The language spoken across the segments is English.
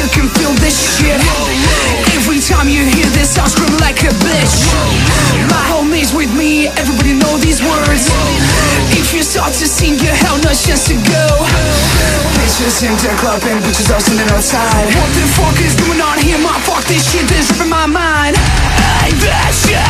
you can feel this shit. Every time you hear this I'll scream like a bitch. My homies with me, everybody know these words. If you start to sing you have no chance to go. Bitches in the club and bitches are standing outside. What the fuck is going on here? My fuck this shit is ripping my mind. Hey, that shit.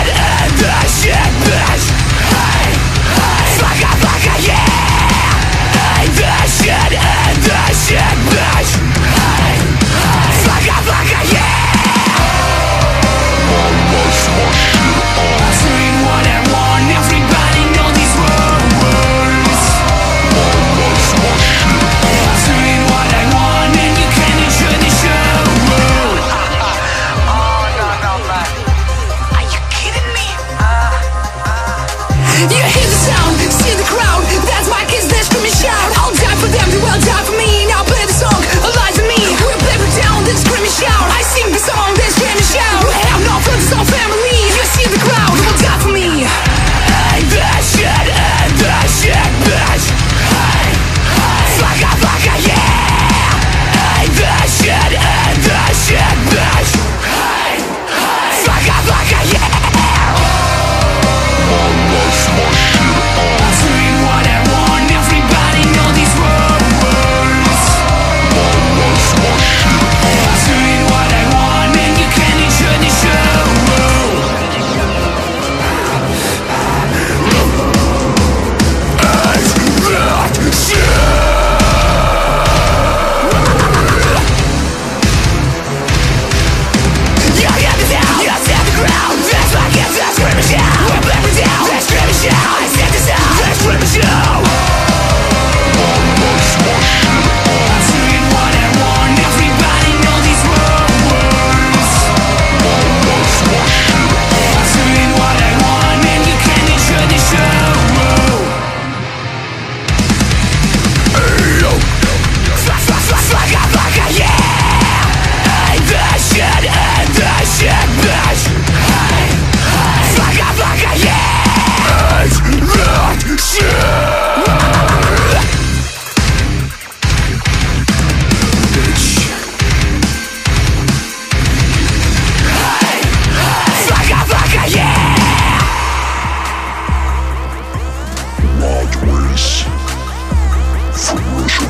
Russia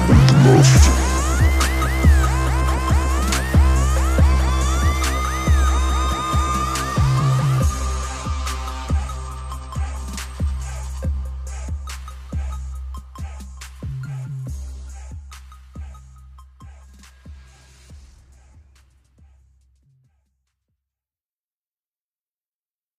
with love.